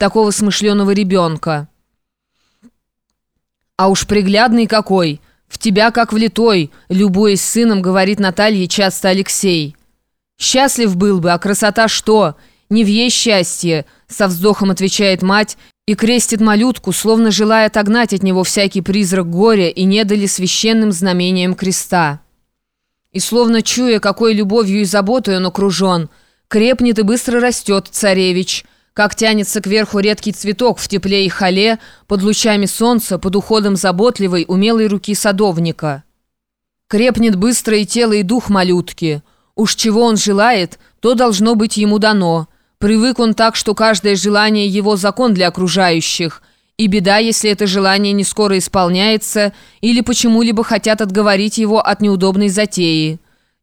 такого смышленого ребенка. А уж приглядный какой, в тебя как влитой, любуясь сыном, говорит Наталье часто Алексей. Счастлив был бы, а красота что? Не в ей счастье, со вздохом отвечает мать и крестит малютку, словно желая отогнать от него всякий призрак горя и не дали священным знамением креста. И словно чуя, какой любовью и заботой он окружен, крепнет и быстро растет царевич, как тянется кверху редкий цветок в тепле и хале, под лучами солнца, под уходом заботливой, умелой руки садовника. Крепнет быстро и тело, и дух малютки. Уж чего он желает, то должно быть ему дано. Привык он так, что каждое желание его закон для окружающих – и беда, если это желание не скоро исполняется или почему-либо хотят отговорить его от неудобной затеи.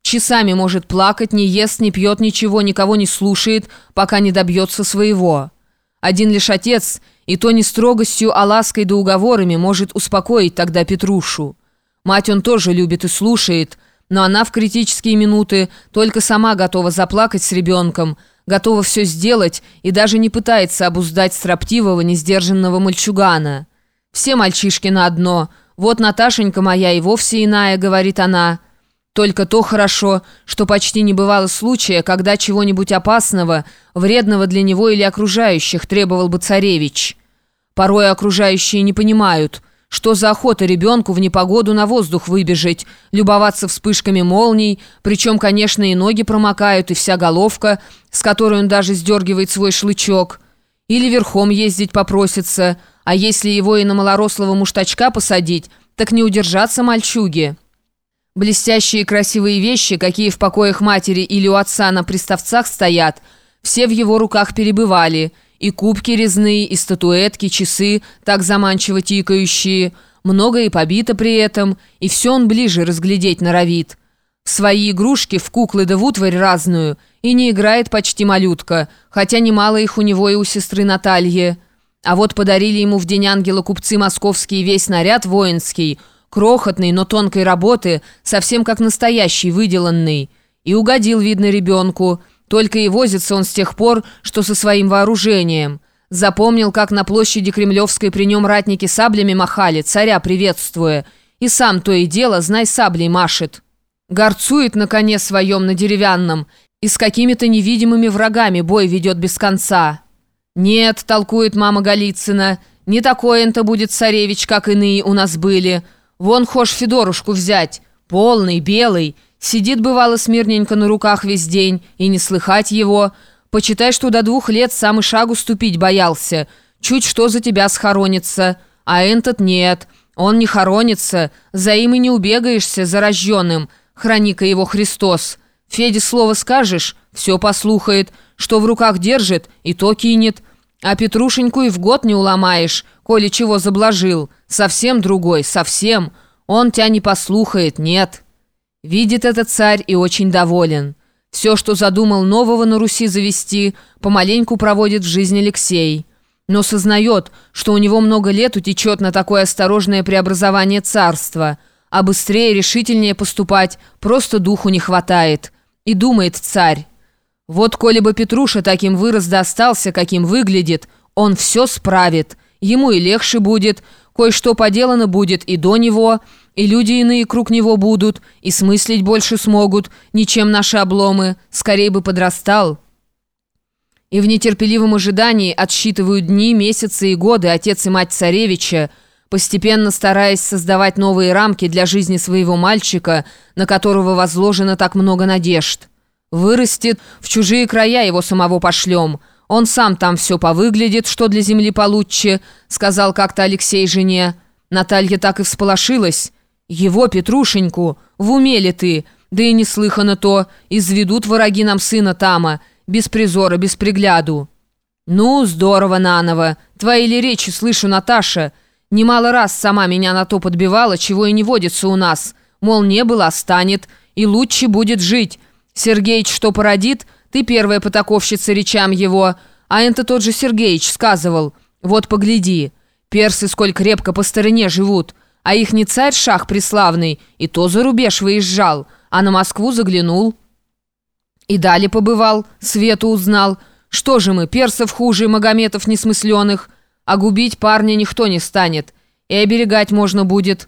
Часами может плакать, не ест, не пьет ничего, никого не слушает, пока не добьется своего. Один лишь отец, и то не строгостью, а лаской да уговорами, может успокоить тогда Петрушу. Мать он тоже любит и слушает, но она в критические минуты только сама готова заплакать с ребенком – готова все сделать и даже не пытается обуздать строптивого, несдержанного мальчугана. Все мальчишки на одно. Вот Наташенька моя и вовсе иная, говорит она. Только то хорошо, что почти не бывало случая, когда чего-нибудь опасного, вредного для него или окружающих требовал бы царевич. Порой окружающие не понимают – что за охота ребенку в непогоду на воздух выбежать, любоваться вспышками молний, причем, конечно, и ноги промокают, и вся головка, с которой он даже сдергивает свой шлычок. Или верхом ездить попросится, а если его и на малорослого муштачка посадить, так не удержаться мальчуги. Блестящие красивые вещи, какие в покоях матери или у отца на приставцах стоят, все в его руках перебывали – и кубки резные, и статуэтки, часы, так заманчиво тикающие. Много и побито при этом, и все он ближе разглядеть норовит. В свои игрушки, в куклы да в утварь разную, и не играет почти малютка, хотя немало их у него и у сестры Натальи. А вот подарили ему в день ангела купцы московский весь наряд воинский, крохотный, но тонкой работы, совсем как настоящий, выделанный. И угодил, видно, ребенку – только и возится он с тех пор, что со своим вооружением. Запомнил, как на площади Кремлевской при нем ратники саблями махали, царя приветствуя. И сам то и дело, знай, саблей машет. Горцует на коне своем, на деревянном, и с какими-то невидимыми врагами бой ведет без конца. «Нет», — толкует мама Голицына, — «не такой он-то будет царевич, как иные у нас были. Вон хошь Федорушку взять, полный, белый». Сидит, бывало, смирненько на руках весь день, и не слыхать его. Почитай, что до двух лет сам и шагу ступить боялся. Чуть что за тебя схоронится. А этот нет. Он не хоронится. За им и не убегаешься, зараженным. Храни-ка его Христос. Феде слово скажешь, все послухает. Что в руках держит, и то кинет. А Петрушеньку и в год не уломаешь, коли чего заблажил. Совсем другой, совсем. Он тебя не послухает, нет». Видит этот царь и очень доволен. Все, что задумал нового на Руси завести, помаленьку проводит в жизнь Алексей. Но сознает, что у него много лет утечет на такое осторожное преобразование царства, а быстрее, решительнее поступать просто духу не хватает. И думает царь, вот коли бы Петруша таким вырос да остался, каким выглядит, он все справит, ему и легче будет, кое-что поделано будет и до него, и люди иные круг него будут, и смыслить больше смогут, ничем наши обломы, скорее бы подрастал. И в нетерпеливом ожидании отсчитывают дни, месяцы и годы отец и мать царевича, постепенно стараясь создавать новые рамки для жизни своего мальчика, на которого возложено так много надежд. Вырастет, в чужие края его самого пошлем. Он сам там все повыглядит, что для земли получше, сказал как-то Алексей жене. Наталья так и всполошилась. «Его, Петрушеньку, в уме ли ты? Да и неслыханно то, изведут враги нам сына Тама, без призора, без пригляду». «Ну, здорово, наново. Твои ли речи слышу, Наташа? Немало раз сама меня на то подбивала, чего и не водится у нас. Мол, не было, станет, и лучше будет жить. Сергеич что породит, ты первая потаковщица речам его, а это тот же Сергеич сказывал. Вот погляди, персы сколь крепко по стороне живут». А их не царь шах преславный, и то за рубеж выезжал, а на Москву заглянул. И далее побывал, свету узнал, Что же мы, персов хуже, магометов несмысленых? А губить парня никто не станет. И оберегать можно будет».